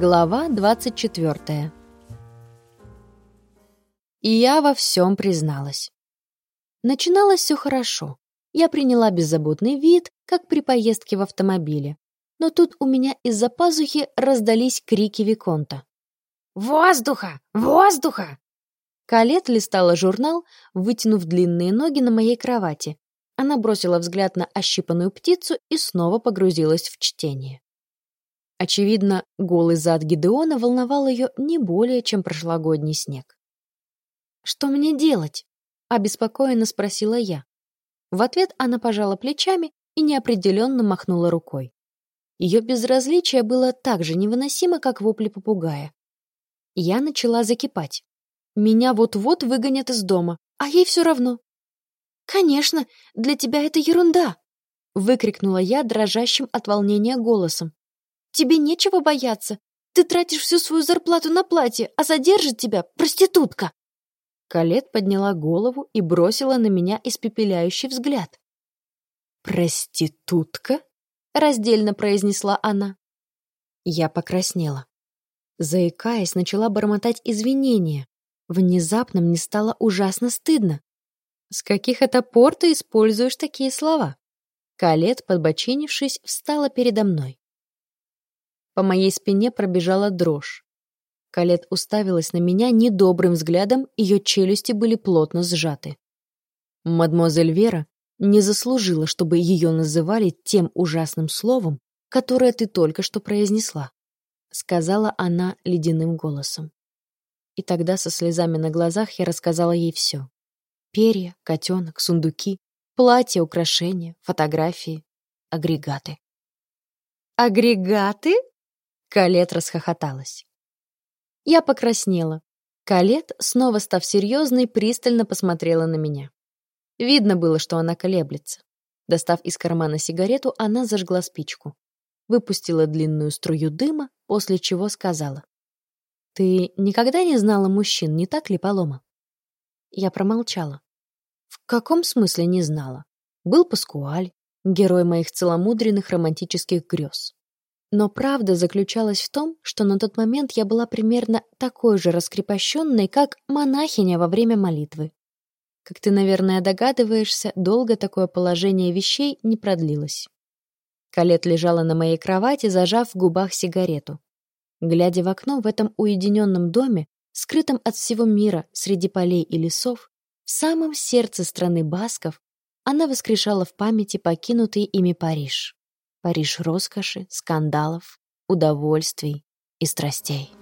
Глава 24. И я во всем призналась. Начиналось все хорошо. Я приняла беззаботный вид, как при поездке в автомобиле. Но тут у меня из-за пазухи раздались крики Виконта. «Воздуха! Воздуха!» Калет листала журнал, вытянув длинные ноги на моей кровати. Она бросила взгляд на ощипанную птицу и снова погрузилась в чтение. Очевидно, голый зад Гидеона волновал ее не более, чем прошлогодний снег. «Что мне делать?» — обеспокоенно спросила я. В ответ она пожала плечами и неопределенно махнула рукой. Ее безразличие было так же невыносимо, как вопли попугая. Я начала закипать. Меня вот-вот выгонят из дома, а ей все равно. «Конечно, для тебя это ерунда!» — выкрикнула я дрожащим от волнения голосом. Тебе нечего бояться. Ты тратишь всю свою зарплату на платье, а содержит тебя проститутка. Калет подняла голову и бросила на меня испепеляющий взгляд. «Проститутка?» — раздельно произнесла она. Я покраснела. Заикаясь, начала бормотать извинения. Внезапно мне стало ужасно стыдно. «С каких это пор ты используешь такие слова?» Калет, подбочинившись, встала передо мной. По моей спине пробежала дрожь. Калет уставилась на меня недобрым взглядом, ее челюсти были плотно сжаты. Мадемуазель Вера не заслужила, чтобы ее называли тем ужасным словом, которое ты только что произнесла, сказала она ледяным голосом. И тогда со слезами на глазах я рассказала ей все. Перья, котенок, сундуки, платья, украшения, фотографии, агрегаты. «Агрегаты?» Калет расхохоталась. Я покраснела. Калет, снова став серьезной, пристально посмотрела на меня. Видно было, что она колеблется. Достав из кармана сигарету, она зажгла спичку. Выпустила длинную струю дыма, после чего сказала. «Ты никогда не знала мужчин, не так ли, Палома?» Я промолчала. В каком смысле не знала? Был Паскуаль, герой моих целомудренных романтических грез. Но правда заключалась в том, что на тот момент я была примерно такой же раскрепощенной, как монахиня во время молитвы. Как ты, наверное, догадываешься, долго такое положение вещей не продлилось. Калет лежала на моей кровати, зажав в губах сигарету. Глядя в окно в этом уединенном доме, скрытом от всего мира среди полей и лесов, в самом сердце страны басков, она воскрешала в памяти покинутый ими Париж. Париж роскоши, скандалов, удовольствий и страстей.